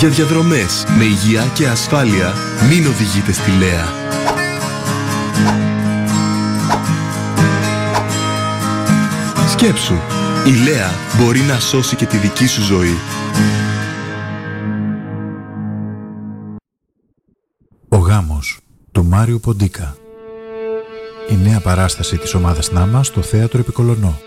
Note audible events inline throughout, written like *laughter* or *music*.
Για διαδρομές με υγεία και ασφάλεια μην οδηγείτε στη Λέα. Σκέψου, η Λέα μπορεί να σώσει και τη δική σου ζωή. Ο γάμος του Μάριο Ποντίκα Η νέα παράσταση της ομάδας Νάμα στο Θέατρο Επικολονό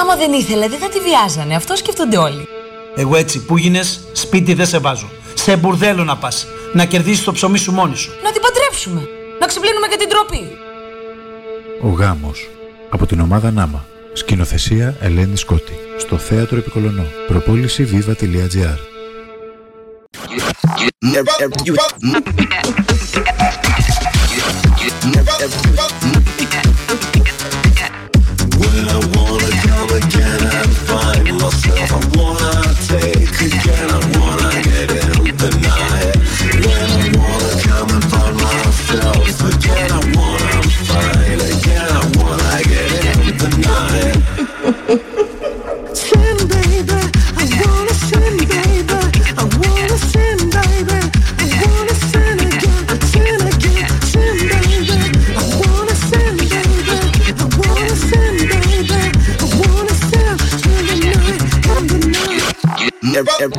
Άμα δεν ήθελε δεν θα τη βιάζανε, αυτό σκέφτονται όλοι Εγώ έτσι που γίνες, σπίτι δεν σε βάζω. Σε μπουρδέλο να πας, να κερδίσεις το ψωμί σου μόνη σου. Να την παντρέψουμε, να ξυπλύνουμε και την τροπή. Ο γάμος. Από την ομάδα Νάμα. Σκηνοθεσία Ελένη Σκότη. Στο Θέατρο Επικολονό Προπόληση viva.gr When I wanna come again and find myself, I wanna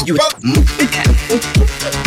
you.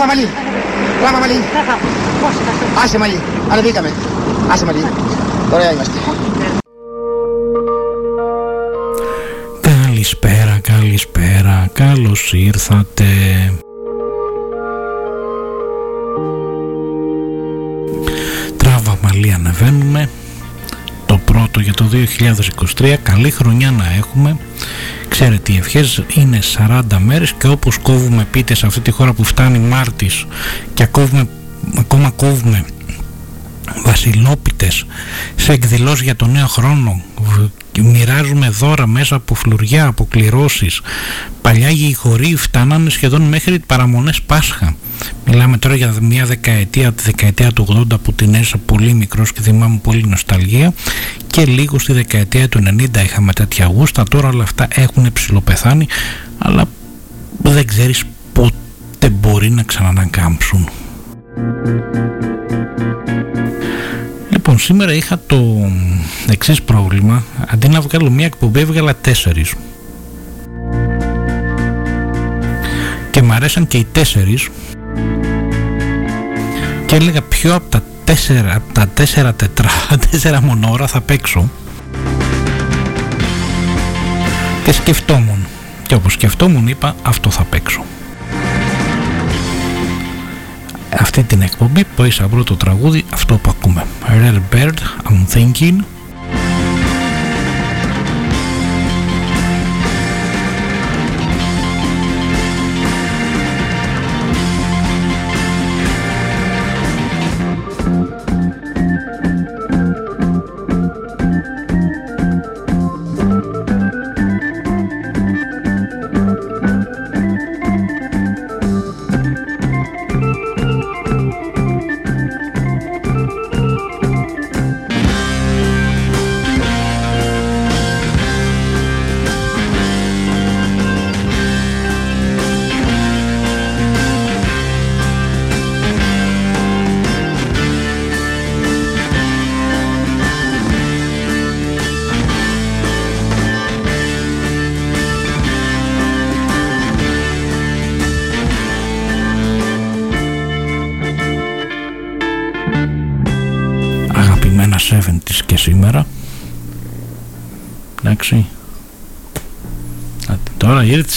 Μπράβο, Μαλή. Μπράβο, Μαλή. Άσε, Μαλή. Ανεβήκαμε. Άσε, Μαλή. Ωραία είμαστε. Καλησπέρα, καλησπέρα, καλώς ήρθατε. Τράβα μαλλί ανεβαίνουμε. Το πρώτο για το 2023. Καλή χρονιά να έχουμε. Ξέρετε οι ευχές είναι 40 μέρες και όπως κόβουμε πίτες σε αυτή τη χώρα που φτάνει Μάρτης και κόβουμε, ακόμα κόβουμε βασιλόπιτες σε εκδηλώσεις για το νέο χρόνο και μοιράζουμε δώρα μέσα από φλουριά, από κληρώσεις. Παλιά οι χωροί φτάνανε σχεδόν μέχρι παραμονές Πάσχα. Μιλάμε τώρα για μια δεκαετία τη δεκαετία του 80 που την έζησα πολύ μικρός και θυμάμαι πολύ νοσταλγία και λίγο στη δεκαετία του 90 είχαμε τέτοια γούστα. Τώρα όλα αυτά έχουν ψηλοπεθάνει αλλά δεν ξέρεις πότε μπορεί να ξανανακάμψουν Λοιπόν, σήμερα είχα το εξής πρόβλημα. Αντί να βγάλω μία εκπομπή, έβγαλα τέσσερις. Και μ' αρέσαν και οι τέσσερις. Και έλεγα ποιο από τα τέσσερα, από τα τέσσερα τετρά, *laughs* τέσσερα μονόρα θα παίξω; Και σκεφτόμουν. Και όπως σκεφτόμουν είπα αυτό θα παίξω αυτή την εκπομπή που έχει σαν πρώτο τραγούδι αυτό που ακούμε. Rare Bird, I'm Thinking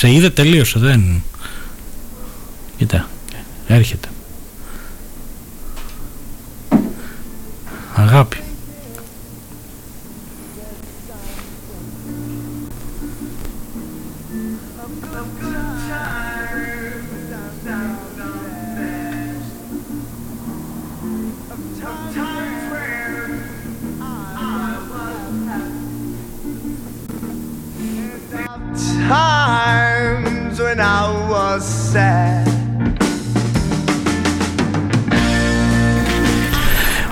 σε είδε τελείωσε δεν κοίτα έρχεται sad.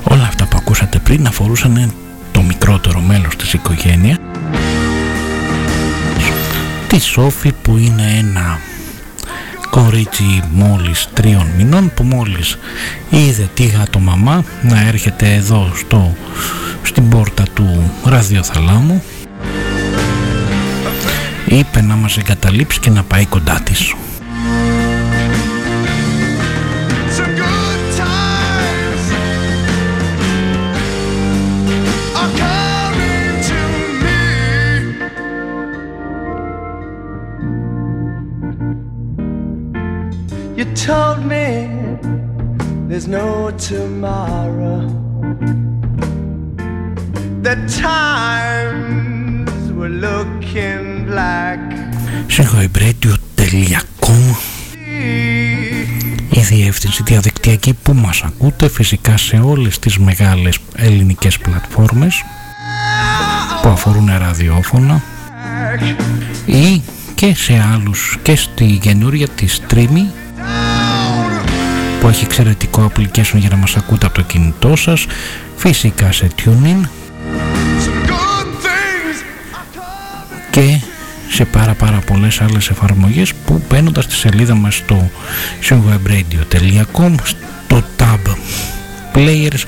Όλα αυτά που ακούσατε πριν αφορούσαν το μικρότερο μέλος της οικογένειας τη Σόφη που είναι ένα κορίτσι μόλις τριών μηνών που μόλις είδε τη γάτο μαμά να έρχεται εδώ στο, στην πόρτα του ραδιοθαλάμου είπε να μας εγκαταλείψει και να πάει κοντά της. Told me there's no tomorrow. The times were looking black. Συγχωρεμπρέτιο.com η διεύθυνση διαδικτυακή που μας ακούτε φυσικά σε όλες τις μεγάλες ελληνικές πλατφόρμες που αφορούν ραδιόφωνα ή και σε άλλους και στη καινούρια τη Streamy που έχει εξαιρετικό application για να μας ακούτε από το κινητό σας φυσικά σε TuneIn Some good things are coming. και σε πάρα πάρα πολλές άλλες εφαρμογές που μπαίνοντας στη σελίδα μας στο showwebradio.com στο tab players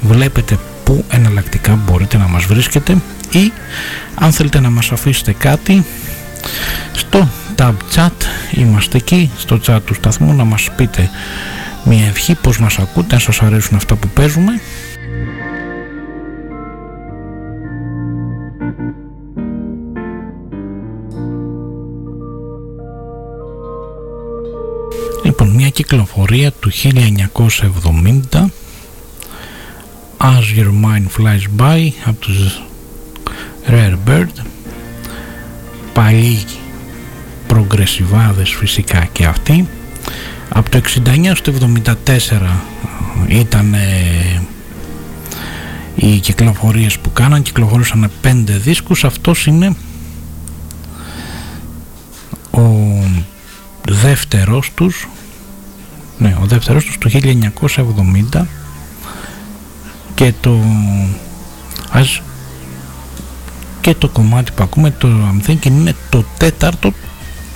βλέπετε που εναλλακτικά μπορείτε να μας βρίσκετε ή αν θέλετε να μας αφήσετε κάτι στο tab chat είμαστε εκεί στο chat του σταθμού να μας πείτε μια ευχή πως μας ακούτε αν σας αρέσουν αυτά που παίζουμε. Λοιπόν, μια κυκλοφορία του 1970 As Your Mind Flies By από τους Rare Bird. Παλιοί προγκρεσιβάδες φυσικά και αυτοί από το 69 στο 74 ήταν ε, οι κυκλοφορίες που κάναν κυκλοφορούσαν πέντε δίσκους. Αυτός είναι ο δεύτερος τους ναι, ο δεύτερος τους το 1970 και το ας και το κομμάτι που ακούμε το I'm Thinking είναι το τέταρτο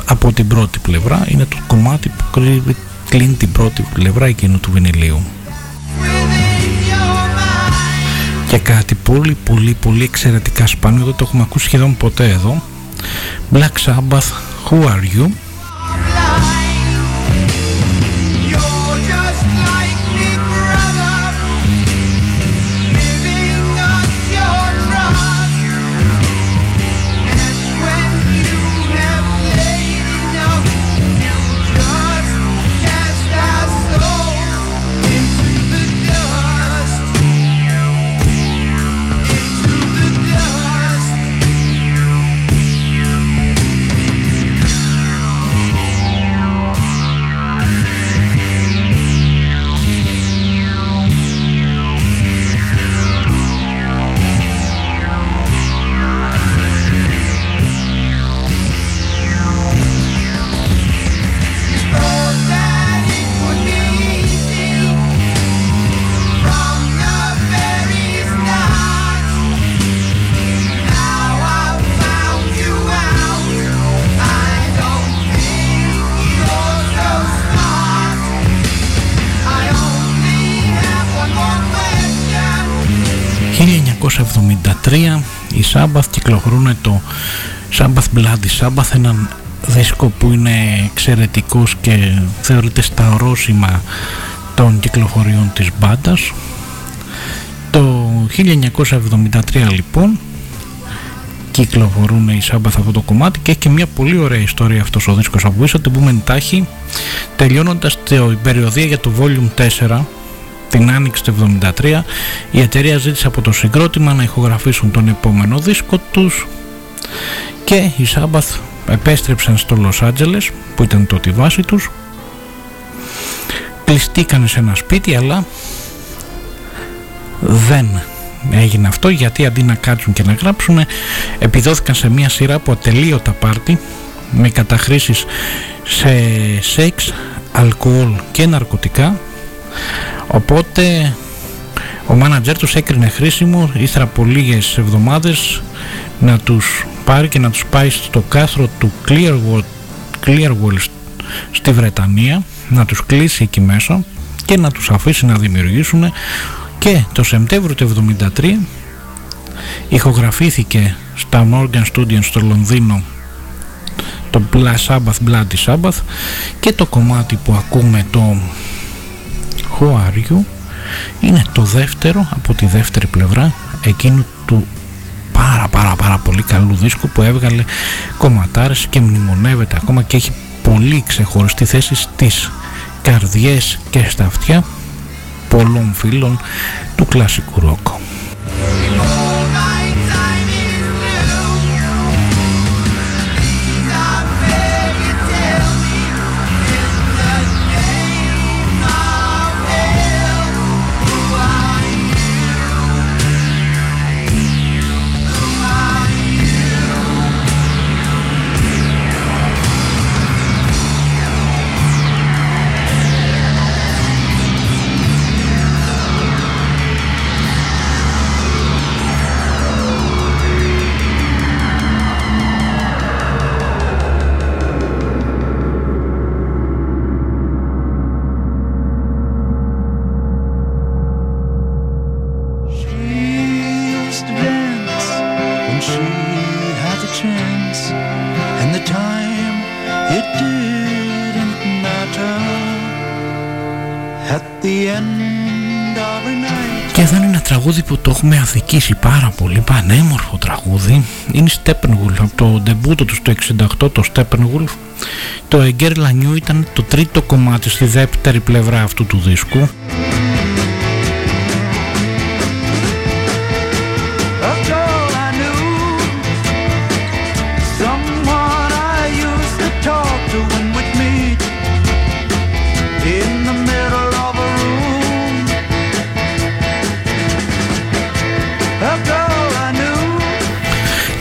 από την πρώτη πλευρά. Είναι το κομμάτι που κρύβει- κλείνει την πρώτη πλευρά εκείνου του βινιλίου. Και κάτι πολύ πολύ πολύ εξαιρετικά σπάνιο δεν το έχουμε ακούσει σχεδόν ποτέ εδώ. Black Sabbath Who Are You; 1973 οι Sabbath κυκλοφορούν το Sabbath Bloody Sabbath έναν δίσκο που είναι εξαιρετικός και θεωρείται στα ορόσημα των κυκλοφοριών της μπάντας. Το 1973 λοιπόν κυκλοφορούν οι Σάμπαθ αυτό το κομμάτι και έχει και μια πολύ ωραία ιστορία αυτός ο δίσκος. Από πίσω την πούμε εντάχει τελειώνοντας την περιοδία για το Volume 4 την άνοιξη του 1973 η εταιρεία ζήτησε από το συγκρότημα να ηχογραφήσουν τον επόμενο δίσκο τους και οι Σάμπαθ επέστρεψαν στο Λος Άντζελες που ήταν τότε η βάση τους. Κλειστήκαν σε ένα σπίτι αλλά δεν έγινε αυτό γιατί αντί να κάτσουν και να γράψουν επιδόθηκαν σε μια σειρά από ατελείωτα πάρτι με καταχρήσεις σε σεξ, αλκοόλ και ναρκωτικά οπότε ο μάνατζερ τους έκρινε χρήσιμο ύστερα από λίγες εβδομάδες να τους πάρει και να τους πάει στο κάστρο του Clearwell, Clearwell στη Βρετανία να τους κλείσει εκεί μέσα και να τους αφήσει να δημιουργήσουν. Και το Σεπτέμβριο του 1973 ηχογραφήθηκε στα Morgan Studios στο Λονδίνο το Black Sabbath Bloody Sabbath και το κομμάτι που ακούμε το Who Are You είναι το δεύτερο από τη δεύτερη πλευρά εκείνου του πάρα πάρα πάρα πολύ καλού δίσκου που έβγαλε κομματάρες και μνημονεύεται ακόμα και έχει πολύ ξεχωριστή θέση στις καρδιές και στα αυτιά πολλών φίλων του κλασικού ροκ. Το ντεμπούτο του στο 68 το Steppenwolf. Το Εγκέρ Λανιού ήταν το τρίτο κομμάτι στη δεύτερη πλευρά αυτού του δίσκου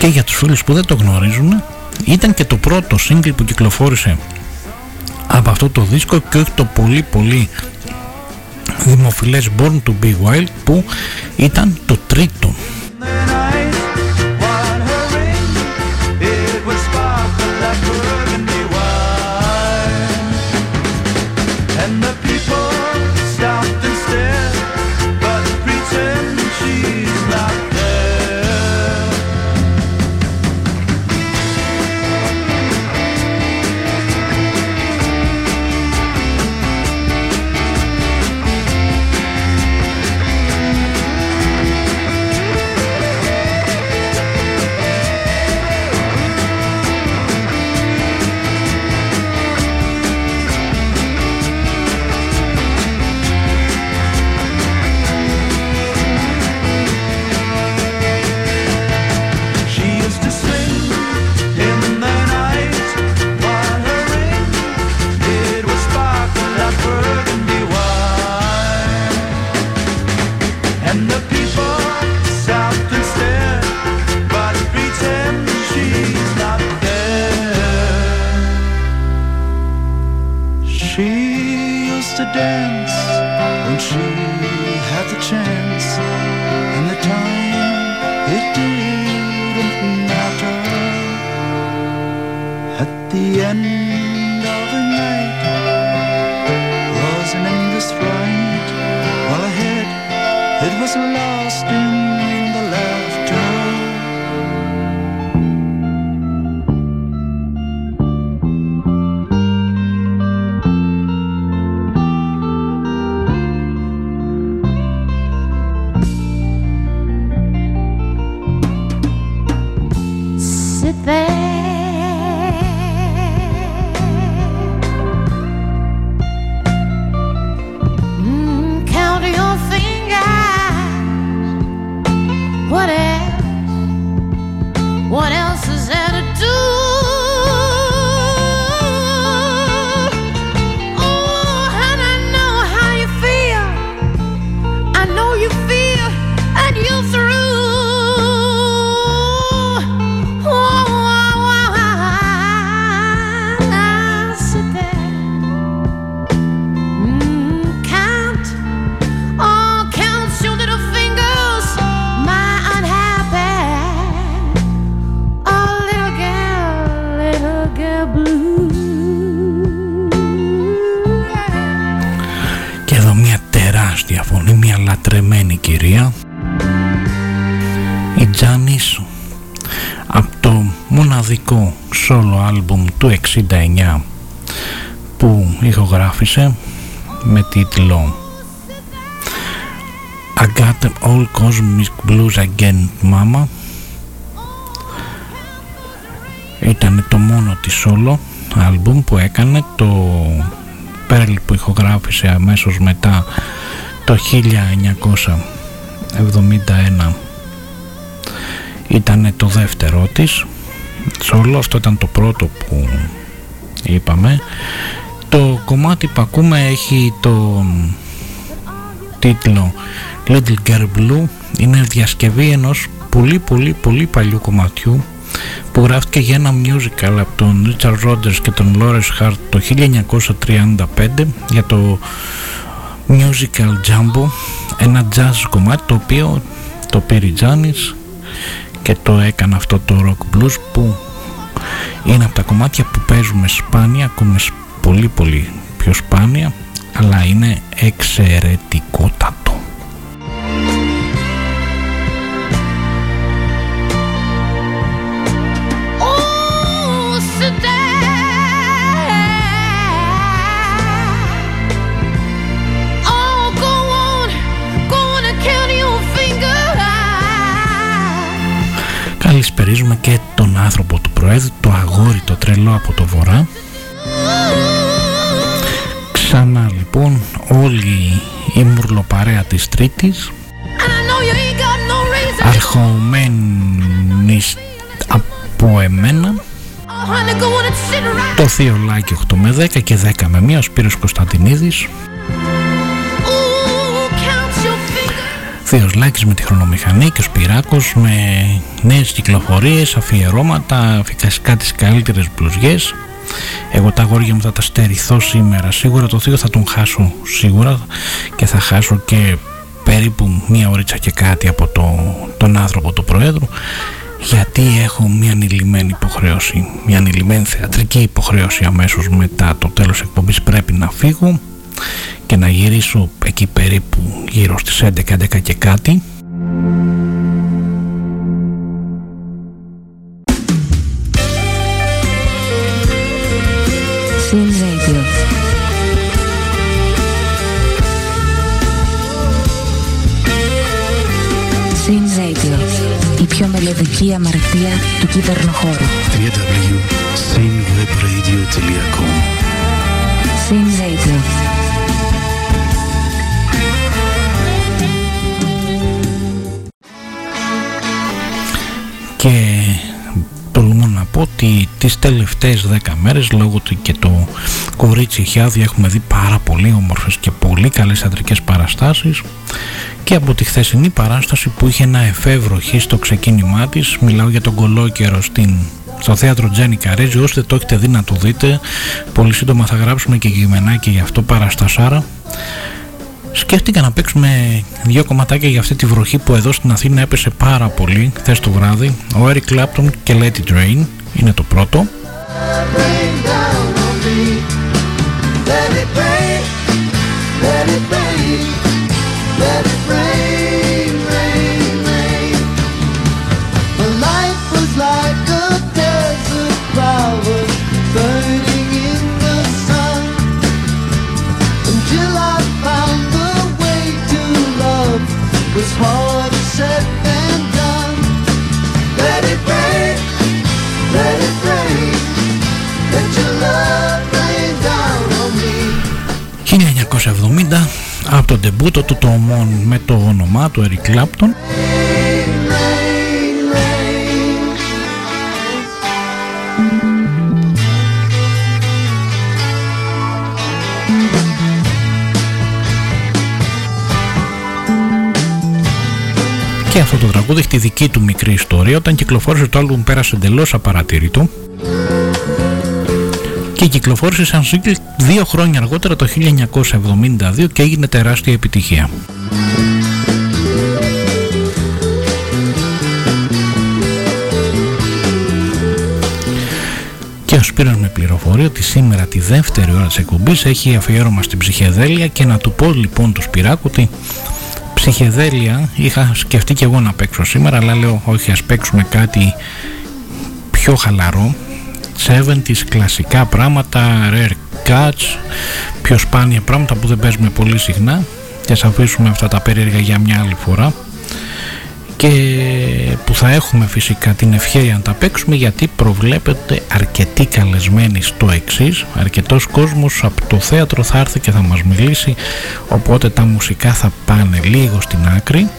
και για τους φίλους που δεν το γνωρίζουν ήταν και το πρώτο single που κυκλοφόρησε από αυτό το δίσκο και όχι το πολύ πολύ δημοφιλές Born to be Wild που ήταν το τρίτο it there. Ηχογράφησε με τίτλο I got all cosmic blues again mama ήταν το μόνο της solo album που έκανε το Pearl που ηχογράφησε αμέσως μετά το 1971 ήταν το δεύτερο της solo. Αυτό ήταν το πρώτο που είπαμε το κομμάτι που ακούμε έχει το τίτλο Little Girl Blue. Είναι διασκευή ενός πολύ πολύ πολύ παλιού κομματιού που γράφτηκε για ένα musical από τον Richard Rodgers και τον Lawrence Hart το 1935 για το musical Jumbo ένα jazz κομμάτι το οποίο το πήρε Janis και το έκανε αυτό το rock blues που είναι από τα κομμάτια που παίζουμε σπάνια ακούμε πολύ πολύ πιο σπάνια αλλά είναι εξαιρετικότατο Καλησπερίζουμε και τον άνθρωπο του Προέδρου, το αγόρι το τρελό από το βορρά. Ξανά λοιπόν όλη η μουρλοπαρέα της Τρίτης. Αρχομένης από εμένα. Το Θείο Λάκη 8 με 10 και 10 με 1 ο Σπύρος Κωνσταντινίδης. Θείος Λάκης με τη χρονομηχανή και ο Σπυράκος με νέες κυκλοφορίες, αφιερώματα, φυσικά τις καλύτερες μπλουζιές. Εγώ τα αγόρια μου θα τα στερηθώ σήμερα. Σίγουρα το Θείο θα τον χάσω σίγουρα και θα χάσω και περίπου μία ωρίτσα και κάτι από το, τον άνθρωπο του Προέδρου γιατί έχω μια ανηλυμένη υποχρέωση, μια ανηλυμένη θεατρική υποχρέωση αμέσως μετά το τέλος εκπομπής. Πρέπει να φύγω και να γυρίσω εκεί περίπου γύρω στις 11, 11 και κάτι κυβερνοχώρου. www.sinwebradio.com Sin Radio. και τολμώ να πω ότι τις τελευταίες 10 μέρες λόγω του και το κορίτσι Χιάδη έχουμε δει πάρα πολύ όμορφες και πολύ καλές θεατρικές παραστάσεις. Και από τη χθεσινή παράσταση που είχε ένα εφεύροχη στο ξεκίνημά της μιλάω για τον κολόκερο στην στο θέατρο Τζένι Καρέζη. Όσοι δεν το έχετε δει να το δείτε πολύ σύντομα θα γράψουμε και και γι' αυτό παραστασάρα Σκέφτηκα να παίξουμε δύο κομματάκια για αυτή τη βροχή που εδώ στην Αθήνα έπεσε πάρα πολύ χθες το βράδυ. Ο Eric Clapton και Let It Rain είναι το πρώτο. Το 1970 από τον τεμπούτο του Τωμόν με το όνομά του Ερικλάπτον. Και αυτό το τραγούδι έχει τη δική του μικρή ιστορία. Όταν κυκλοφόρησε το άλμπουμ πέρασε εντελώς απαρατήρητο και κυκλοφόρησε σαν σύγκλι δύο χρόνια αργότερα το 1972 και έγινε τεράστια επιτυχία. Και ο Σπύρος με πληροφορεί ότι σήμερα τη δεύτερη ώρα της εκπομπής έχει αφιέρωμα στην ψυχεδέλεια και να του πω λοιπόν τους Σπυράκου ότι ψυχεδέλεια είχα σκεφτεί και εγώ να παίξω σήμερα αλλά λέω όχι ας παίξουμε κάτι πιο χαλαρό 70's κλασικά πράγματα rare cuts πιο σπάνια πράγματα που δεν παίζουμε πολύ συχνά και ας αφήσουμε αυτά τα περίεργα για μια άλλη φορά και που θα έχουμε φυσικά την ευχαίρεια να τα παίξουμε γιατί προβλέπεται αρκετοί καλεσμένοι στο εξής. αρκετός κόσμος από το θέατρο θα έρθει και θα μας μιλήσει οπότε τα μουσικά θα πάνε λίγο στην άκρη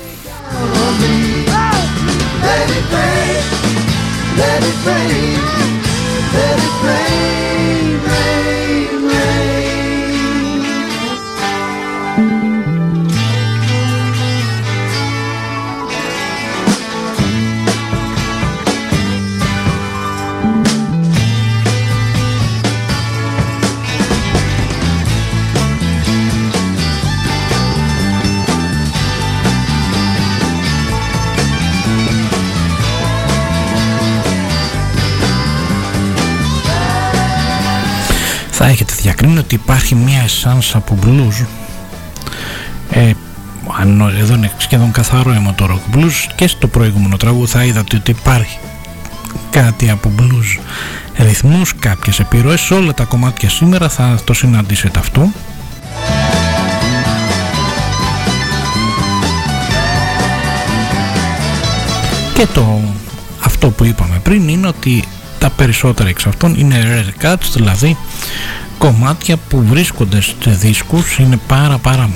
θα έχετε διακρίνει ότι υπάρχει μια εσάνς από blues. Ε, εδώ είναι σχεδόν καθαρό αίμα το rock blues και στο προηγούμενο τραγούδι θα είδατε ότι υπάρχει κάτι από blues. Ρυθμούς, κάποιες επιρροές σε όλα τα κομμάτια σήμερα θα το συναντήσετε αυτό. Και το αυτό που είπαμε πριν είναι ότι τα περισσότερα εξ αυτών είναι rare cuts, δηλαδή κομμάτια που βρίσκονται σε δίσκους, είναι πάρα πάρα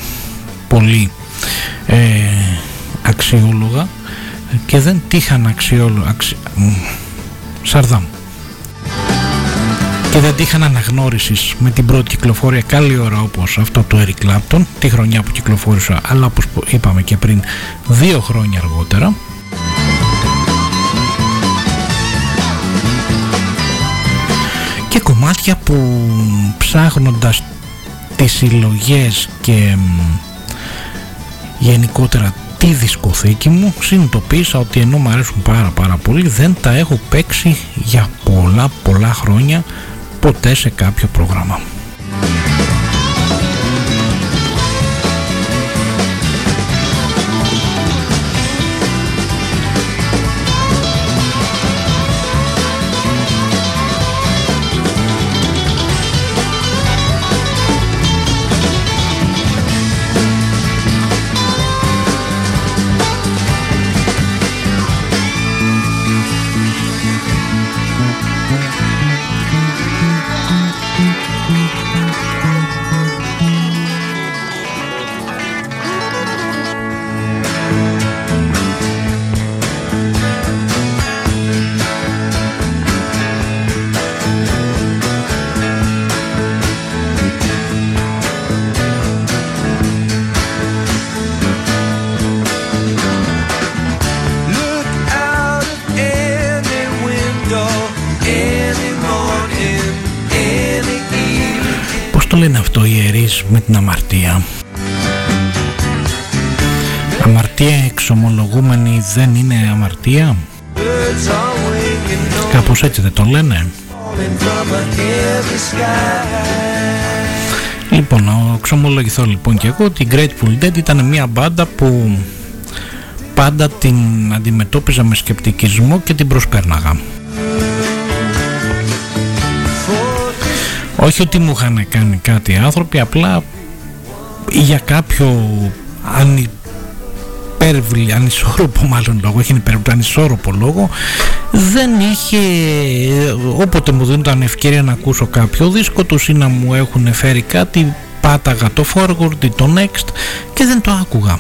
πολύ ε, αξιόλογα και δεν τύχαν αξιόλογα αξι... Σαρδάμ. Και δεν τύχαν αναγνώρισης με την πρώτη κυκλοφορία. Καλή ώρα όπως αυτό του Eric Clapton τη χρονιά που κυκλοφόρησε αλλά όπως είπαμε και πριν δύο χρόνια αργότερα κομμάτια που ψάχνοντας τις συλλογές και γενικότερα τη δισκοθήκη μου συνειδητοποίησα ότι ενώ μου αρέσουν πάρα πάρα πολύ δεν τα έχω παίξει για πολλά πολλά χρόνια ποτέ σε κάποιο πρόγραμμα. Αμαρτία εξομολογούμενη δεν είναι αμαρτία; Birds are winging, no Κάπως έτσι δεν το λένε falling from a heavy sky. Λοιπόν, να εξομολογηθώ λοιπόν και εγώ ότι η Grateful Dead ήταν μια μπάντα που πάντα την αντιμετώπιζα με σκεπτικισμό και την προσπέρναγα. Όχι ότι μου είχαν κάνει κάτι άνθρωποι, απλά για κάποιο ανυπέρβλη, ανισόρροπο μάλλον λόγο, όχι ανυπέρβλη, ανισόρροπο λόγο, δεν είχε, όποτε μου δίνονταν ευκαιρία να ακούσω κάποιο δίσκο τους ή να μου έχουν φέρει κάτι, πάταγα το forward ή το next και δεν το άκουγα.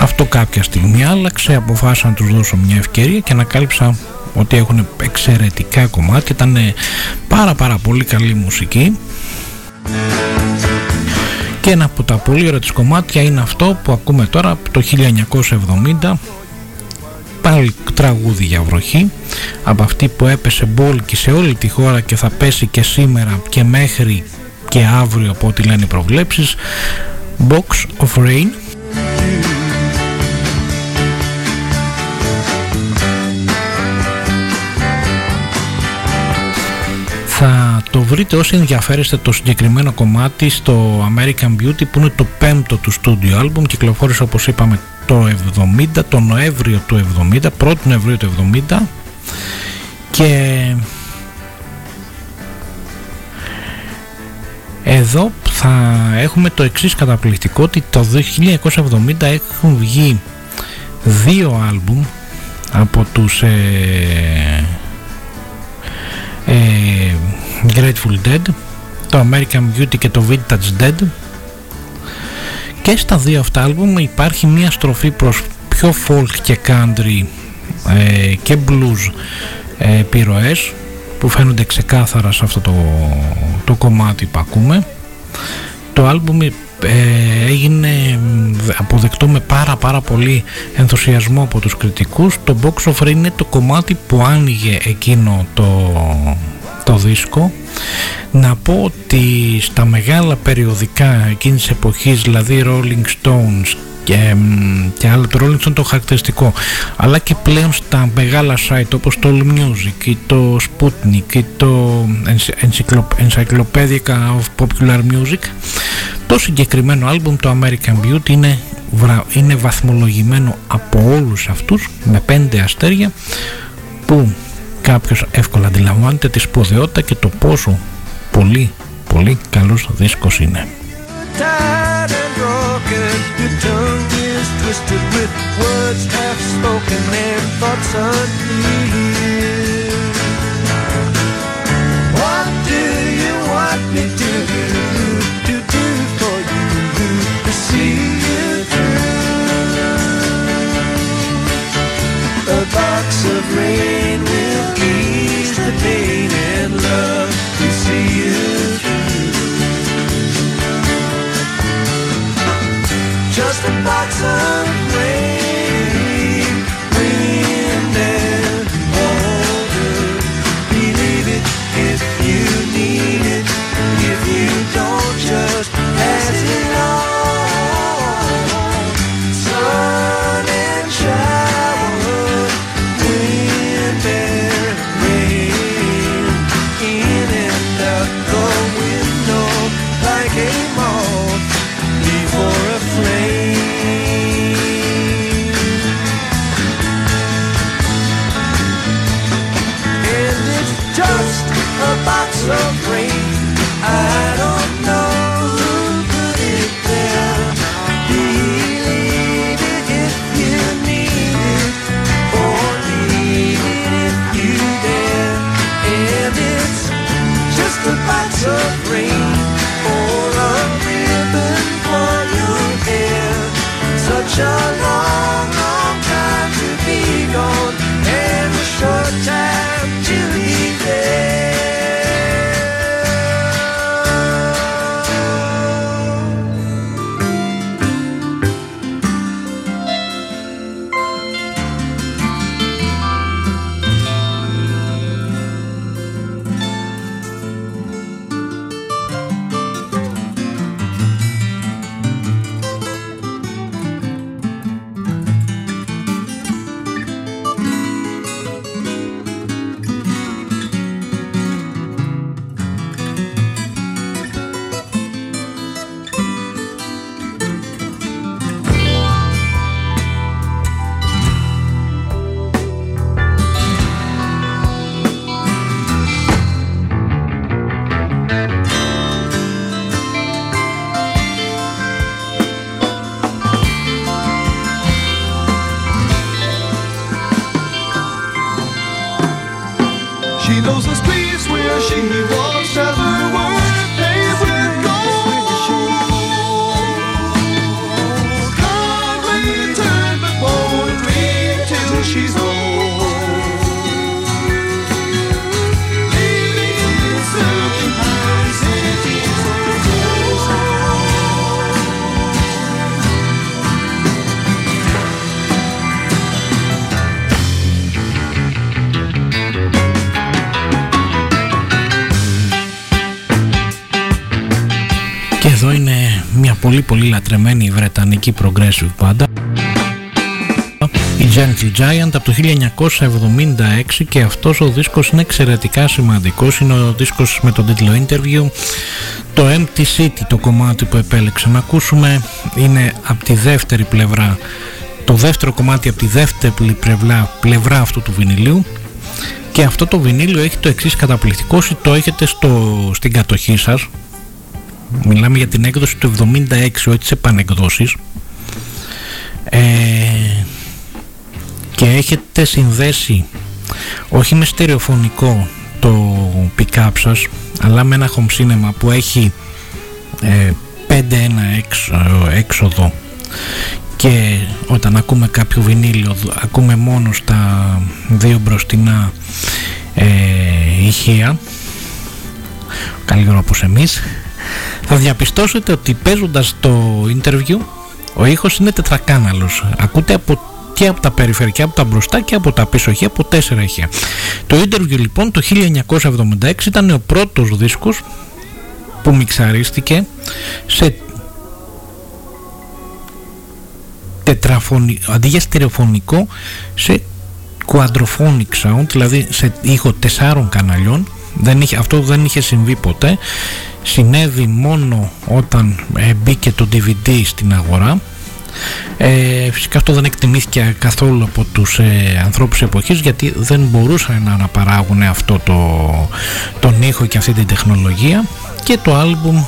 Αυτό κάποια στιγμή άλλαξε, αποφάσισα να τους δώσω μια ευκαιρία και ανακάλυψα ότι έχουν εξαιρετικά κομμάτια, ήταν πάρα πάρα πολύ καλή μουσική και ένα από τα πολύ ωραία της κομμάτια είναι αυτό που ακούμε τώρα από το 1970 πάλι τραγούδι για βροχή από αυτή που έπεσε μπόλκι σε όλη τη χώρα και θα πέσει και σήμερα και μέχρι και αύριο από ό,τι λένε οι προβλέψεις. Box of Rain το βρείτε όσοι ενδιαφέρεστε το συγκεκριμένο κομμάτι στο American Beauty που είναι το πέμπτο του studio album. Κυκλοφόρησε όπως είπαμε το 70, το Νοέμβριο του 70, 1 Νοεμβρίου του 70 και εδώ θα έχουμε το εξής καταπληκτικό ότι το 1970 έχουν βγει δύο άλμπουμ από τους ε, ε, Grateful Dead το American Beauty και το Vintage Dead. Και στα δύο αυτά άλμπουμ υπάρχει μια στροφή προς πιο folk και country ε, και blues ε, επιρροές που φαίνονται ξεκάθαρα σε αυτό το, το κομμάτι που ακούμε. Το άλμπουμ ε, έγινε αποδεκτό με πάρα πάρα πολύ ενθουσιασμό από τους κριτικούς. Το Box of είναι το κομμάτι που άνοιγε εκείνο το, το δίσκο. Να πω ότι στα μεγάλα περιοδικά εκείνης της εποχής δηλαδή Rolling Stones και, και άλλο το Rolling Stone το χαρακτηριστικό αλλά και πλέον στα μεγάλα site όπως το All Music ή το Sputnik ή το Encyclopedia of Popular Music το συγκεκριμένο άλμπουμ το American Beauty είναι, είναι βαθμολογημένο από όλους αυτούς με πέντε αστέρια που κάποιος εύκολα αντιλαμβάνεται τη σπουδαιότητα και το πόσο πολύ πολύ καλός δίσκος είναι. Πολύ πολύ λατρεμένη βρετανική progressive μπάντα η Gentle Giant από το 1976 και αυτός ο δίσκος είναι εξαιρετικά σημαντικός. Είναι ο δίσκος με τον τίτλο Interview. Το Empty City το κομμάτι που επέλεξα να ακούσουμε είναι από τη δεύτερη πλευρά το δεύτερο κομμάτι από τη δεύτερη πλευρά, πλευρά αυτού του βινιλίου. Και αυτό το βινίλιο έχει το εξής καταπληκτικό όσοι το έχετε στο, στην κατοχή σας μιλάμε για την έκδοση του 76 όχι τις επανεκδόσεις. Ε, και έχετε συνδέσει όχι με στερεοφωνικό το pick-up σας αλλά με ένα home cinema που έχει ε, 5-1 έξοδο. Και όταν ακούμε κάποιο βινίλιο ακούμε μόνο στα δύο μπροστινά ε, ηχεία. Καλύτερο από εμείς θα διαπιστώσετε ότι παίζοντας το interview ο ήχος είναι τετρακάναλος ακούτε από και από τα περιφερειακά, από τα μπροστά και από τα πίσω ηχεία, από τέσσερα ηχεία. Το interview λοιπόν το 1976 ήταν ο πρώτος δίσκος που μιξαρίστηκε σε τετραφωνικό, αντί για στερεοφωνικό σε quadrophonic sound, δηλαδή σε ήχο τεσσάρων καναλιών. Δεν είχε, αυτό δεν είχε συμβεί ποτέ. Συνέβη μόνο όταν ε, μπήκε το DVD στην αγορά. Ε, φυσικά αυτό δεν εκτιμήθηκε καθόλου από τους ε, ανθρώπους εποχής γιατί δεν μπορούσαν να αναπαράγουν αυτό το, τον ήχο και αυτή την τεχνολογία και το άλμπουμ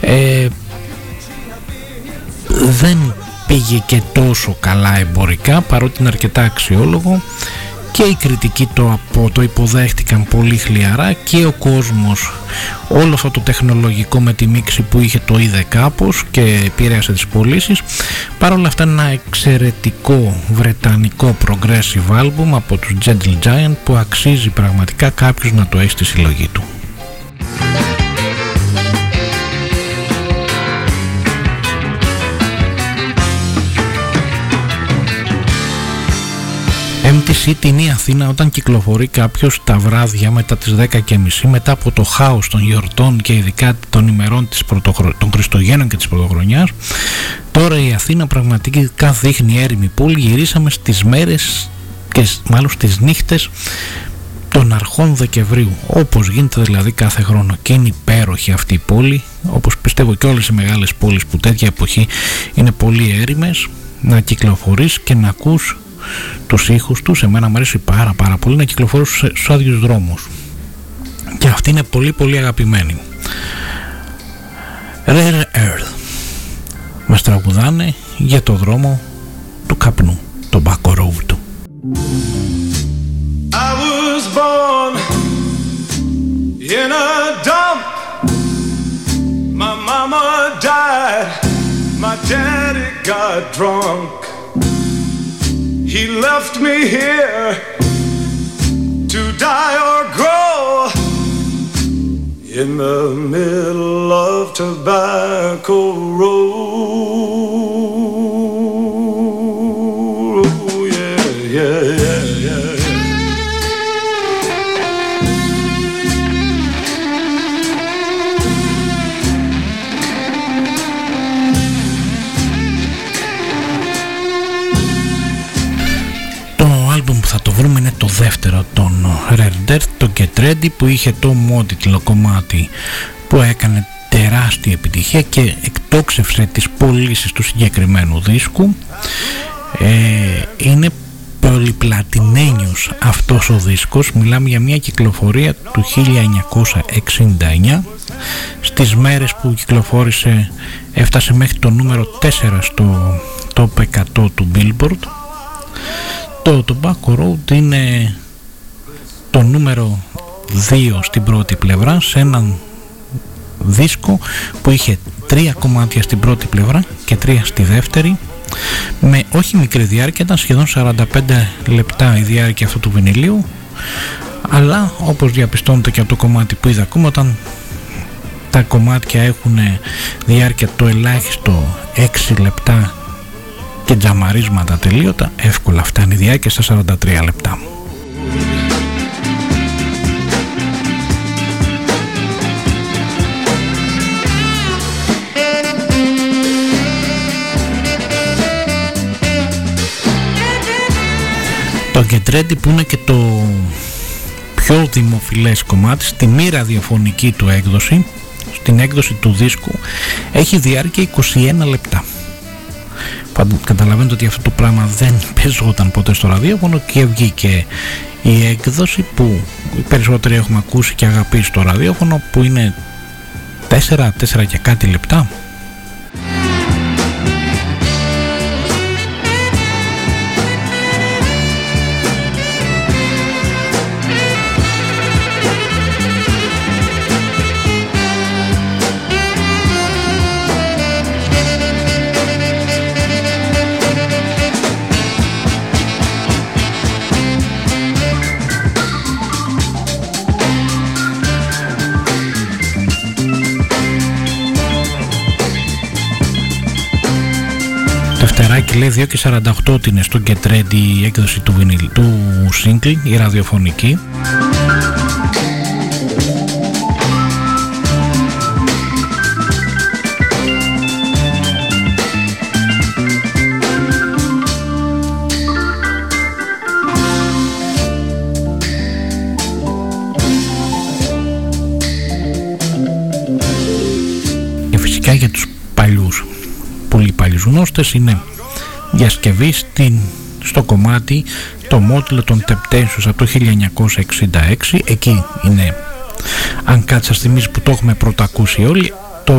ε, δεν πήγε και τόσο καλά εμπορικά παρότι είναι αρκετά αξιόλογο και οι κριτικοί το, από, το υποδέχτηκαν πολύ χλιαρά και ο κόσμος όλο αυτό το τεχνολογικό με τη μίξη που είχε το είδε κάπως και επηρέασε τις πωλήσεις. Παρ' όλα αυτά ένα εξαιρετικό βρετανικό progressive album από τους Gentle Giant που αξίζει πραγματικά κάποιος να το έχει στη συλλογή του. Empty City είναι η Αθήνα όταν κυκλοφορεί κάποιος τα βράδια μετά τις 10.30 μετά από το χάος των γιορτών και ειδικά των ημερών της πρωτοχρο... των Χριστουγέννων και της Πρωτοχρονιάς τώρα η Αθήνα πραγματικά δείχνει έρημη πόλη γυρίσαμε στις μέρες και μάλλον στις νύχτες των αρχών Δεκεμβρίου. Όπως γίνεται δηλαδή κάθε χρόνο και είναι υπέροχη αυτή η πόλη όπως πιστεύω και όλες οι μεγάλες πόλεις που τέτοια εποχή είναι πολύ έρημες να κυκλοφορείς και να ακούς τους ήχους τους εμένα μου αρέσει πάρα πάρα πολύ να κυκλοφορούν στους άδειους δρόμους και αυτή είναι πολύ πολύ αγαπημένη Rare Earth μας τραγουδάνε για το δρόμο του καπνού το Baco Road I was born in a dump. My mama died. My daddy got drunk. He left me here to die or grow in the middle of Tobacco Road. Δεύτερο των Red Dirt, το Get Ready που είχε το μόντιτλο κομμάτι που έκανε τεράστια επιτυχία και εκτόξευσε τις πωλήσεις του συγκεκριμένου δίσκου. Ε, είναι πολυπλατινένιος αυτός ο δίσκος. Μιλάμε για μια κυκλοφορία του 1969 στις μέρες που κυκλοφόρησε έφτασε μέχρι το νούμερο 4 στο top 100 του Billboard το Tobacco Road είναι το νούμερο 2 στην πρώτη πλευρά σε έναν δίσκο που είχε τρία κομμάτια στην πρώτη πλευρά και τρία στη δεύτερη με όχι μικρή διάρκεια, ήταν σχεδόν 45 λεπτά η διάρκεια αυτού του βινιλίου αλλά όπως διαπιστώνεται και από το κομμάτι που είδα ακόμα όταν τα κομμάτια έχουν διάρκεια το ελάχιστο 6 λεπτά και τζαμαρίσματα τελείωτα. Εύκολα φτάνει η διάρκεια στα 43 λεπτά. Το Get που είναι και το πιο δημοφιλές κομμάτι στη μη ραδιοφωνική του έκδοση στην έκδοση του δίσκου έχει διάρκεια 21 λεπτά καταλαβαίνετε ότι αυτό το πράγμα δεν παίζονταν ποτέ στο ραδιόφωνο και βγήκε η έκδοση που οι περισσότεροι έχουμε ακούσει και αγαπήσει στο ραδιόφωνο που είναι 4, 4 και κάτι λεπτά Δευτεράκι λέει 2 και 48 ότι είναι στο Get Ready η έκδοση του, βινιλ, του single, η ραδιοφωνική. Και φυσικά για τους παλιούς πολύ παλιούς γνώστες είναι διασκευή στην, στο κομμάτι το μότλο των Temptations από το 1966 εκεί είναι αν κάτσα στιγμής που το έχουμε πρώτα ακούσει όλοι το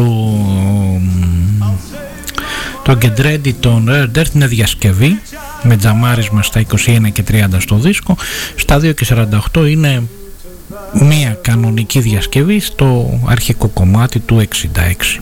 το Get Ready των Red Dirt είναι διασκευή με τζαμάρισμα στα 21 και 30 στο δίσκο. Στα 2 και 48 είναι μία κανονική διασκευή στο αρχικό κομμάτι του 66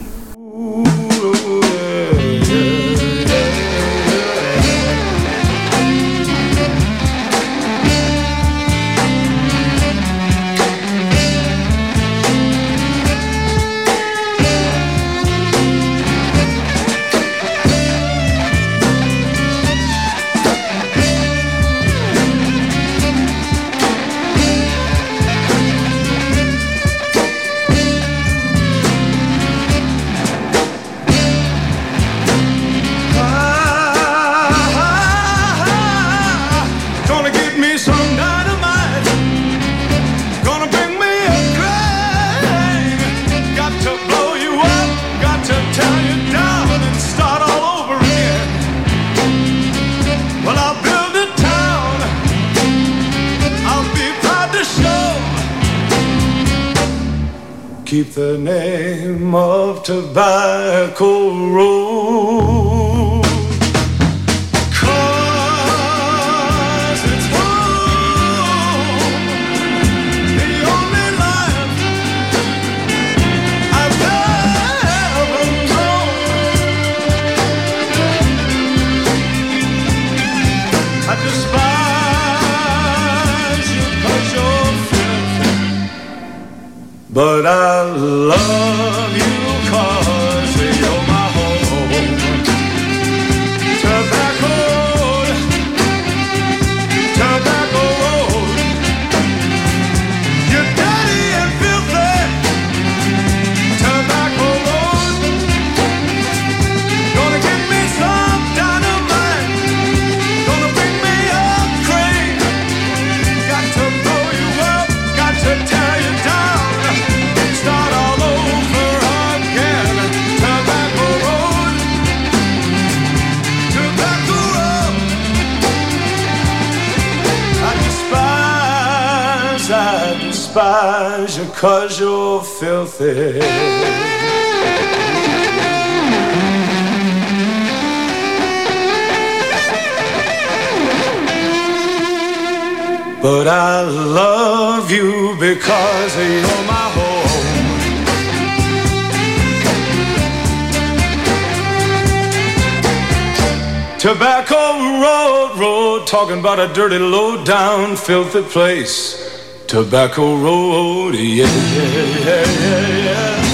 cause you're filthy. But I love you because you're my home. Tobacco Road, road, talking about a dirty, low down, filthy place. Tobacco Road, yeah, yeah, yeah, yeah, yeah.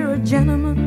You're a gentleman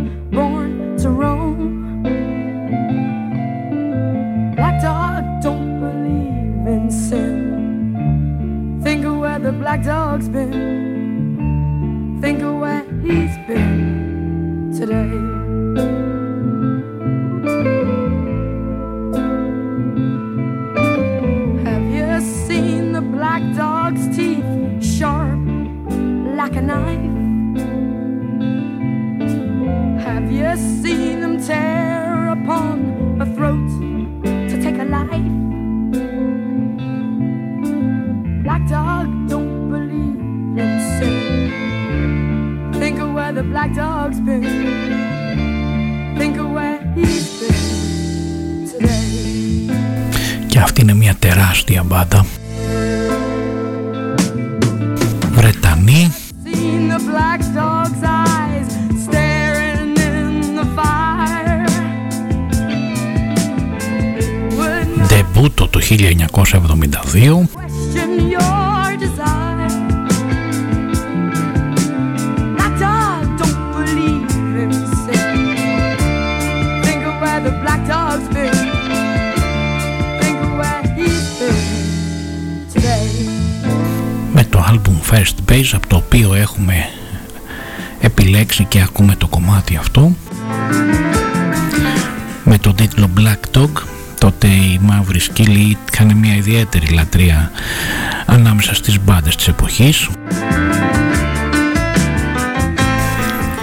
εποχής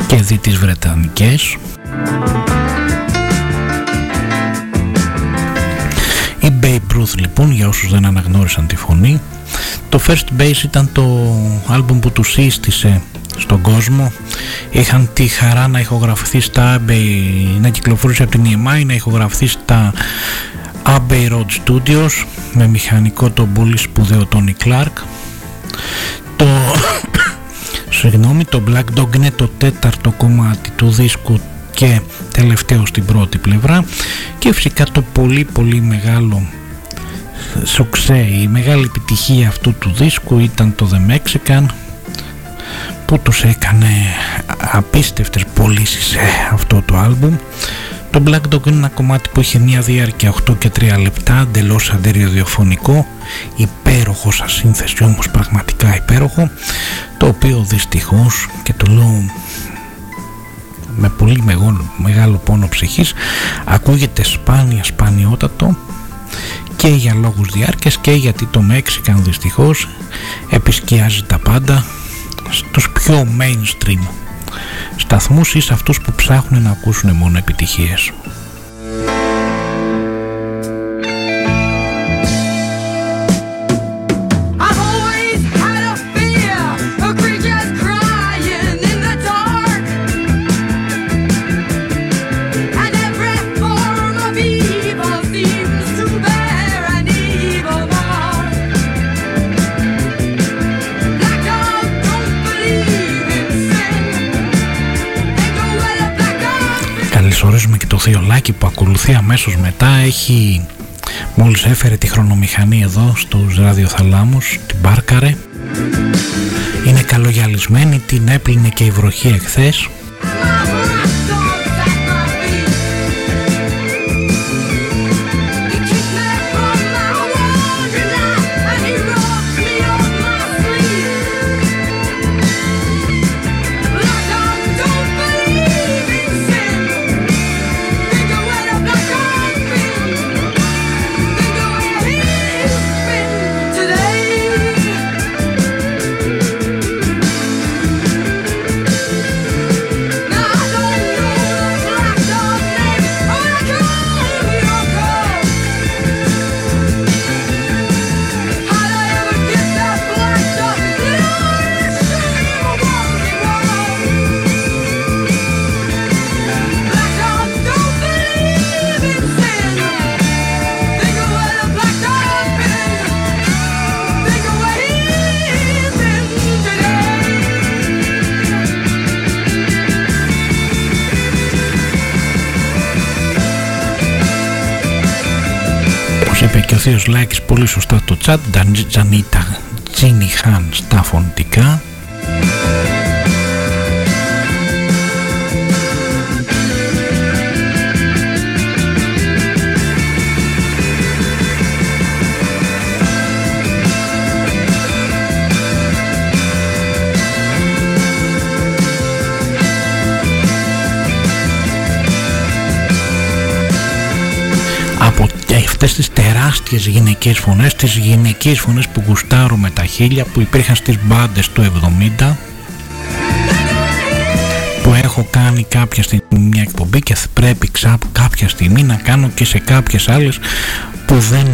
και δι τις Βρετανικές. Η Babe Ruth λοιπόν για όσους δεν αναγνώρισαν τη φωνή το First Base ήταν το άλμπουμ που τους σύστησε στον κόσμο. Είχαν τη χαρά να ηχογραφηθεί στα Abbey να κυκλοφορήσει από την EMI να ηχογραφηθεί στα Abbey Road Studios με μηχανικό τον πολύ σπουδαίο Tony Clark το συγγνώμη το Black Dog είναι το τέταρτο κομμάτι του δίσκου και τελευταίο στην πρώτη πλευρά. Και φυσικά το πολύ πολύ μεγάλο σοξέ η μεγάλη επιτυχία αυτού του δίσκου ήταν το The Mexican που τους έκανε απίστευτες πωλήσεις σε αυτό το άλμπουμ το Black Dog είναι ένα κομμάτι που είχε μια διάρκεια 8 και 3 λεπτά εντελώς αντιραδιοφωνικό υπέροχος σαν σύνθεση όμως πραγματικά υπέροχο το οποίο δυστυχώς και το λέω με πολύ μεγάλο, μεγάλο πόνο ψυχής ακούγεται σπάνια σπανιότατο και για λόγους διάρκειας και γιατί το Mexican δυστυχώς επισκιάζει τα πάντα στους πιο mainstream σταθμούς ή σε αυτούς που ψάχνουν να ακούσουν μόνο επιτυχίες. Θεολάκη που ακολουθεί αμέσως μετά έχει μόλις έφερε τη χρονομηχανή εδώ στους ραδιοθαλάμους την μπάρκαρε είναι καλογιαλισμένη την έπλυνε και η βροχή εχθές είπε και ο Θείος Λάκης πολύ σωστά το chat. Τζανίτα Τζίνι Χάν στα φωνητικά τεράστιες γυναικές φωνές, τις γυναικές φωνές που γουστάρουμε τα χίλια που υπήρχαν στις μπάντες του 70 που έχω κάνει κάποια στιγμή μια εκπομπή και πρέπει ξάπου κάποια στιγμή να κάνω και σε κάποιες άλλες που δεν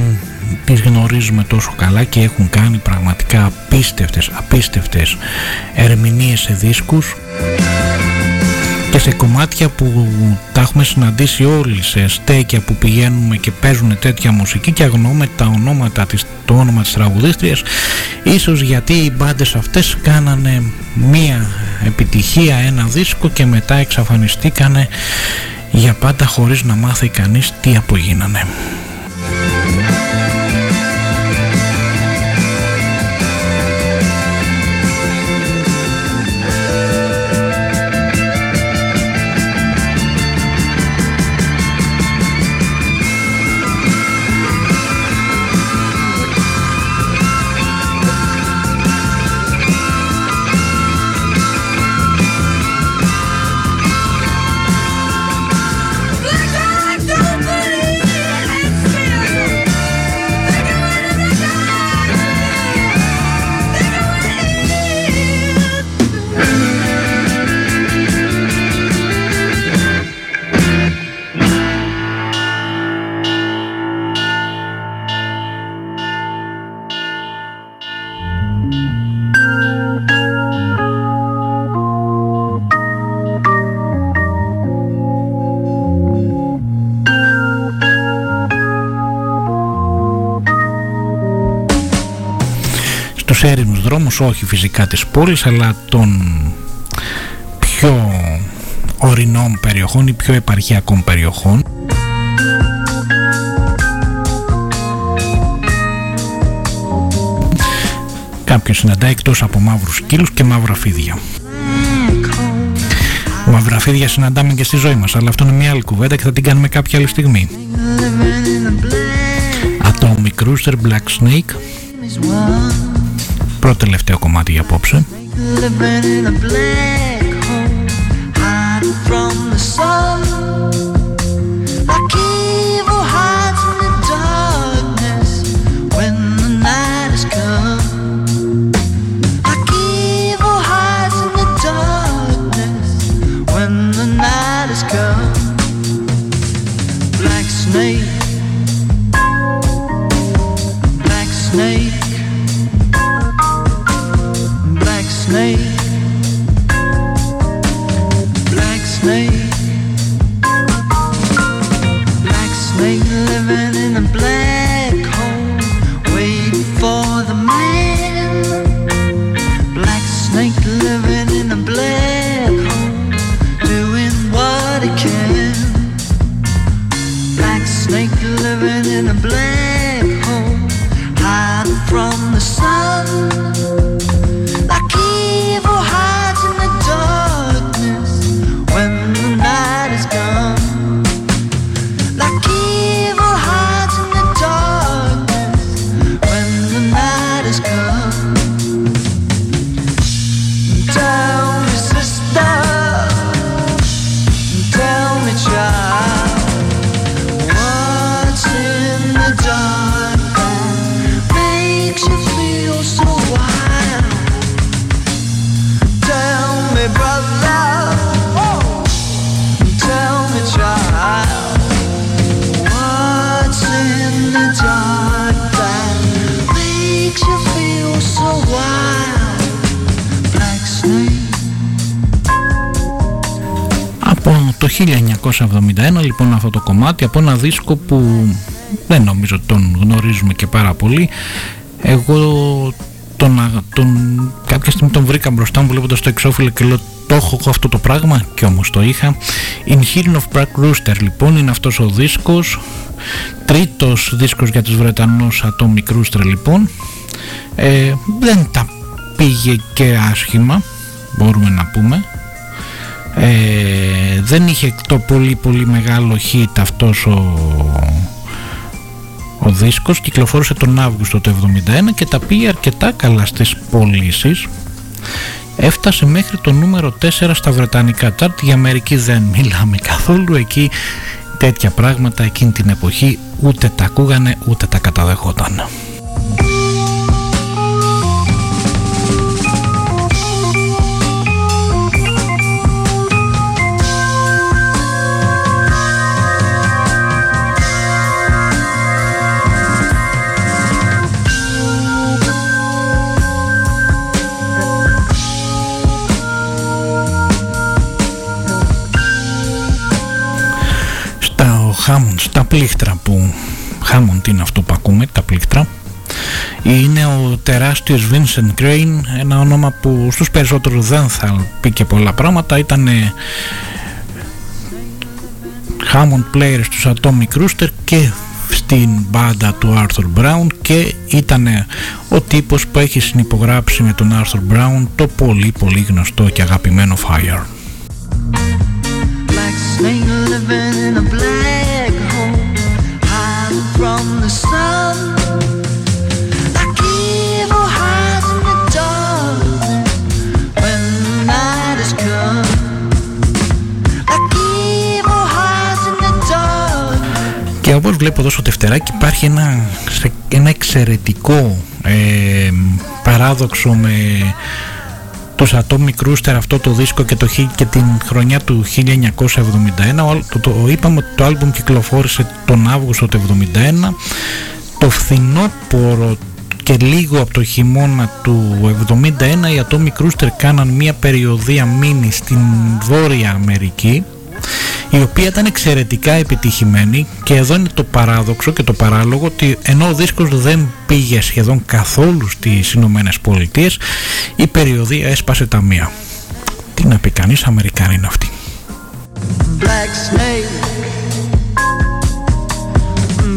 τις γνωρίζουμε τόσο καλά και έχουν κάνει πραγματικά απίστευτες, απίστευτες ερμηνείες σε δίσκους και σε κομμάτια που τα έχουμε συναντήσει όλοι σε στέκια που πηγαίνουμε και παίζουν τέτοια μουσική και αγνοούμε τα ονόματα της, το όνομα της τραγουδίστριας ίσως γιατί οι μπάντες αυτές κάνανε μία επιτυχία ένα δίσκο και μετά εξαφανιστήκανε για πάντα χωρίς να μάθει κανείς τι απογίνανε. Έρημους δρόμους όχι φυσικά της πόλης αλλά των πιο ορεινών περιοχών ή πιο επαρχιακών περιοχών. Κάποιος συναντάει εκτός από μαύρους σκύλους και μαύρα φίδια. Μαύρα φίδια συναντάμε και στη ζωή μας αλλά αυτό είναι μια άλλη κουβέντα και θα την κάνουμε κάποια άλλη στιγμή. Atomic Rooster Black Snake πρώτο τελευταίο κομμάτι για απόψε το 1971 λοιπόν αυτό το κομμάτι από ένα δίσκο που δεν νομίζω τον γνωρίζουμε και πάρα πολύ. Εγώ τον, τον, κάποια στιγμή τον βρήκα μπροστά μου βλέποντας το εξώφυλλο και λέω το έχω εγώ αυτό το πράγμα και όμως το είχα. In Healing of Black Rooster λοιπόν είναι αυτός ο δίσκος. Τρίτος δίσκος για τους Βρετανούς Atomic Rooster λοιπόν. Ε, δεν τα πήγε και άσχημα μπορούμε να πούμε ε, δεν είχε το πολύ πολύ μεγάλο hit αυτός ο, ο δίσκος. Κυκλοφόρησε τον Αύγουστο του 1971 και τα πήγε αρκετά καλά στις πωλήσεις. έφτασε μέχρι το νούμερο 4 στα Βρετανικά τσάρτ για Αμερική δεν μιλάμε καθόλου. Εκεί τέτοια πράγματα εκείνη την εποχή ούτε τα ακούγανε ούτε τα καταδεχόταν Χάμον, τα πλήκτρα που Χάμον είναι αυτό που ακούμε, τα πλήκτρα είναι ο τεράστιος Vincent Crane ένα όνομα που στους περισσότερους δεν θα πει και πολλά πράγματα ήταν Hammond player στους Atomic Rooster και στην μπάντα του Arthur Brown και ήταν ο τύπος που έχει συνυπογράψει με τον Arthur Brown το πολύ πολύ γνωστό και αγαπημένο Fire. Και όπως βλέπω εδώ στο τευτεράκι υπάρχει ένα, ένα εξαιρετικό ε, παράδοξο με τους Atomic Rooster αυτό το δίσκο και, το, και την χρονιά του 1971 το, το, είπαμε ότι το άλμπουμ κυκλοφόρησε τον Αύγουστο του 1971 το φθινόπωρο και λίγο από το χειμώνα του 71 οι Atomic Rooster κάναν μια περιοδία μήνυ στην Βόρεια Αμερική η οποία ήταν εξαιρετικά επιτυχημένη και εδώ είναι το παράδοξο και το παράλογο ότι ενώ ο δίσκος δεν πήγε σχεδόν καθόλου στις Ηνωμένες Πολιτείες, η περιοδία έσπασε τα μία. Τι να πει κανείς, Αμερικάνοι είναι αυτοί. Black snake.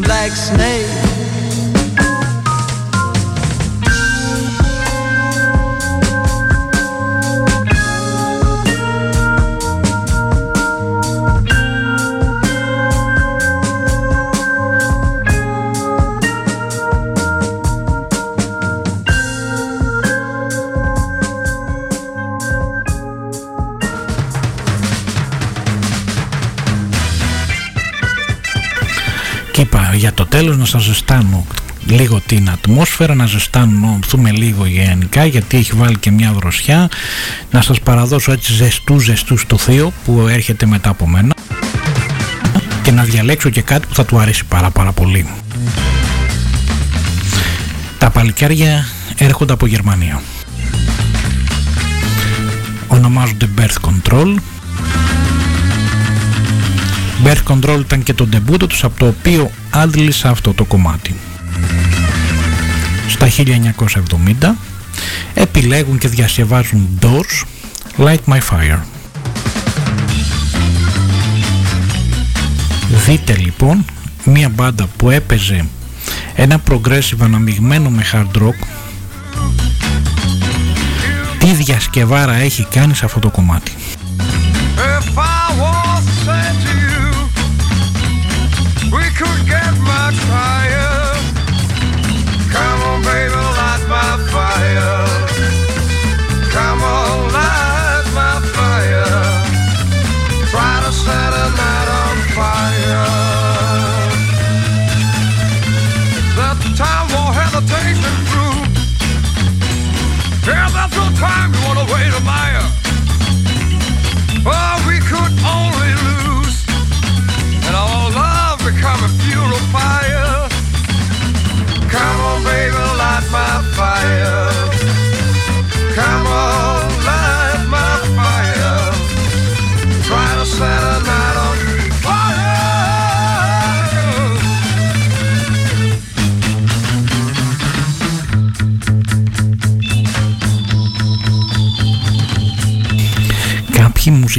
Black snake. Για το τέλος να σας ζεστάνω λίγο την ατμόσφαιρα, να ζεστάνουμε λίγο γενικά γιατί έχει βάλει και μια δροσιά να σας παραδώσω έτσι ζεστούς ζεστούς στο θείο που έρχεται μετά από μένα και να διαλέξω και κάτι που θα του αρέσει πάρα πάρα πολύ. Τα παλικάρια έρχονται από Γερμανία. Ονομάζονται Birth Control Birth Control ήταν και το ντεμπούτο τους από το οποίο άντλησα αυτό το κομμάτι. Στα 1970 επιλέγουν και διασκευάζουν Doors Light My Fire. Δείτε λοιπόν μια μπάντα που έπαιζε ένα progressive αναμειγμένο με hard rock τι διασκευάρα έχει κάνει σε αυτό το κομμάτι.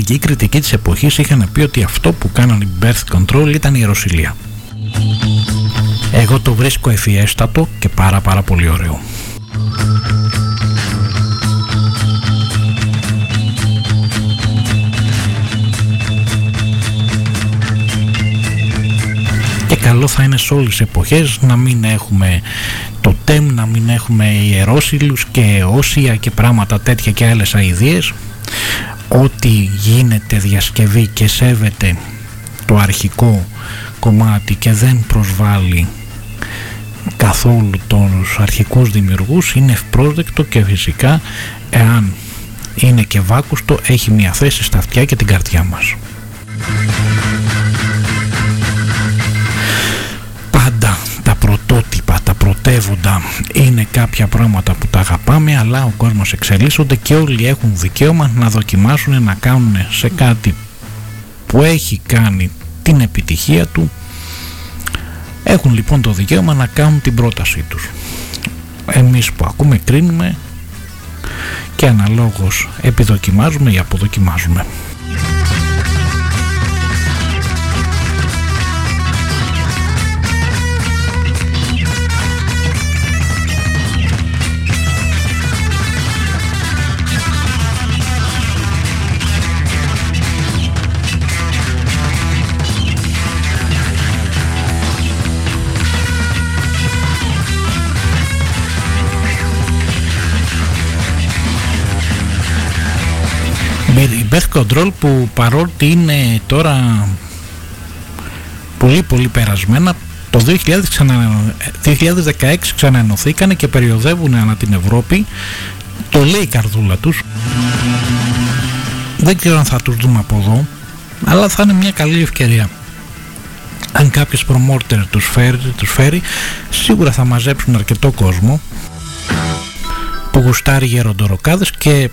Κάποιοι μουσικοί κριτικοί της εποχής είχαν πει ότι αυτό που κάνανε οι birth control ήταν η ιεροσιλία. Εγώ το βρίσκω εφιέστατο και πάρα πάρα πολύ ωραίο. και καλό θα είναι σε όλες τις εποχές να μην έχουμε το τέμ, να μην έχουμε ιερόσιλους και όσια και πράγματα τέτοια και άλλες αηδίες ό,τι γίνεται διασκευή και σέβεται το αρχικό κομμάτι και δεν προσβάλλει καθόλου τους αρχικούς δημιουργούς είναι ευπρόσδεκτο και φυσικά εάν είναι και βάκουστο έχει μια θέση στα αυτιά και την καρδιά μας. Πάντα τα πρωτότυπα, τα πρωτεύοντα είναι κάποια πράγματα που τα αγαπάμε αλλά ο κόσμος εξελίσσονται και όλοι έχουν δικαίωμα να δοκιμάσουν να κάνουν σε κάτι που έχει κάνει την επιτυχία του. Έχουν λοιπόν το δικαίωμα να κάνουν την πρότασή τους. Εμείς που ακούμε κρίνουμε και αναλόγως επιδοκιμάζουμε ή αποδοκιμάζουμε Birth Control που παρότι είναι τώρα πολύ πολύ περασμένα το 2000 ξανα, 2016 ξαναενωθήκανε και περιοδεύουν ανά την Ευρώπη. Το λέει η καρδούλα τους. Δεν ξέρω αν θα τους δούμε από εδώ αλλά θα είναι μια καλή ευκαιρία. Αν κάποιος προμόρτερ τους φέρει, τους φέρει σίγουρα θα μαζέψουν αρκετό κόσμο που γουστάρει γεροντοροκάδες και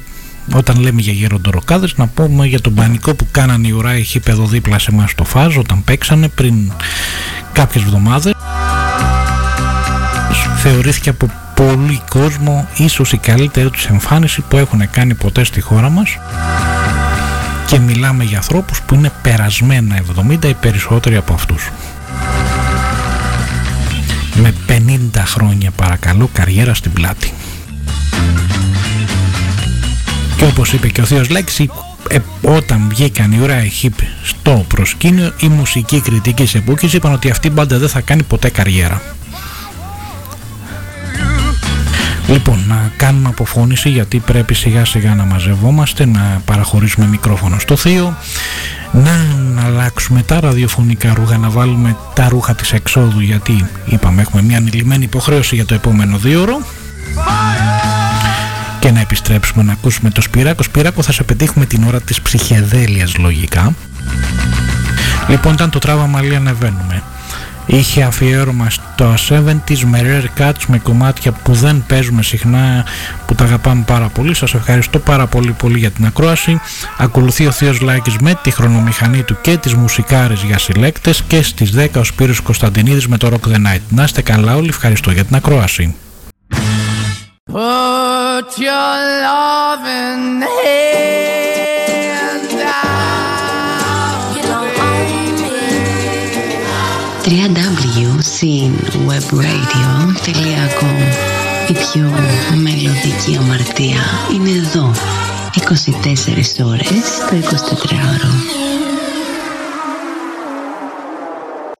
όταν λέμε για γεροντοροκάδες να πούμε για τον πανικό που κάνανε οι ουράοι εδώ δίπλα σε εμάς στο φάζ όταν παίξανε πριν κάποιες εβδομάδες. Θεωρήθηκε από πολύ κόσμο ίσως η καλύτερη τους εμφάνιση που έχουν κάνει ποτέ στη χώρα μας. Και μιλάμε για ανθρώπους που είναι περασμένα 70 ή περισσότεροι από αυτούς. Με 50 χρόνια παρακαλώ καριέρα στην πλάτη και όπως είπε και ο Θείος Λέξη ε, όταν βγήκαν οι Uriah Heep στο προσκήνιο οι μουσικοί κριτικοί σε εποχής είπαν ότι αυτή η μπάντα δεν θα κάνει ποτέ καριέρα. Λοιπόν, να κάνουμε αποφώνηση γιατί πρέπει σιγά σιγά να μαζευόμαστε, να παραχωρήσουμε μικρόφωνο στο θείο, να, αλλάξουμε τα ραδιοφωνικά ρούχα, να βάλουμε τα ρούχα της εξόδου γιατί είπαμε έχουμε μια ανηλυμένη υποχρέωση για το επόμενο δύο ώρο και να επιστρέψουμε να ακούσουμε το Σπυράκο. Σπυράκο θα σε πετύχουμε την ώρα της ψυχεδέλειας λογικά. Λοιπόν ήταν το τράβα ali ανεβαίνουμε. Είχε αφιέρωμα στο 70s με rare cuts με κομμάτια που δεν παίζουμε συχνά που τα αγαπάμε πάρα πολύ. Σας ευχαριστώ πάρα πολύ πολύ για την ακρόαση. Ακολουθεί ο Θείος Λάκης με τη χρονομηχανή του και τις μουσικάρες για συλλέκτες και στις 10 ο Σπύρος Κωνσταντινίδης με το Rock the Night. Να είστε καλά όλοι, ευχαριστώ για την ακρόαση. Put your loving hand www.webradio.com Η πιο μελωδική αμαρτία είναι εδώ. 24 ώρες το 24ωρο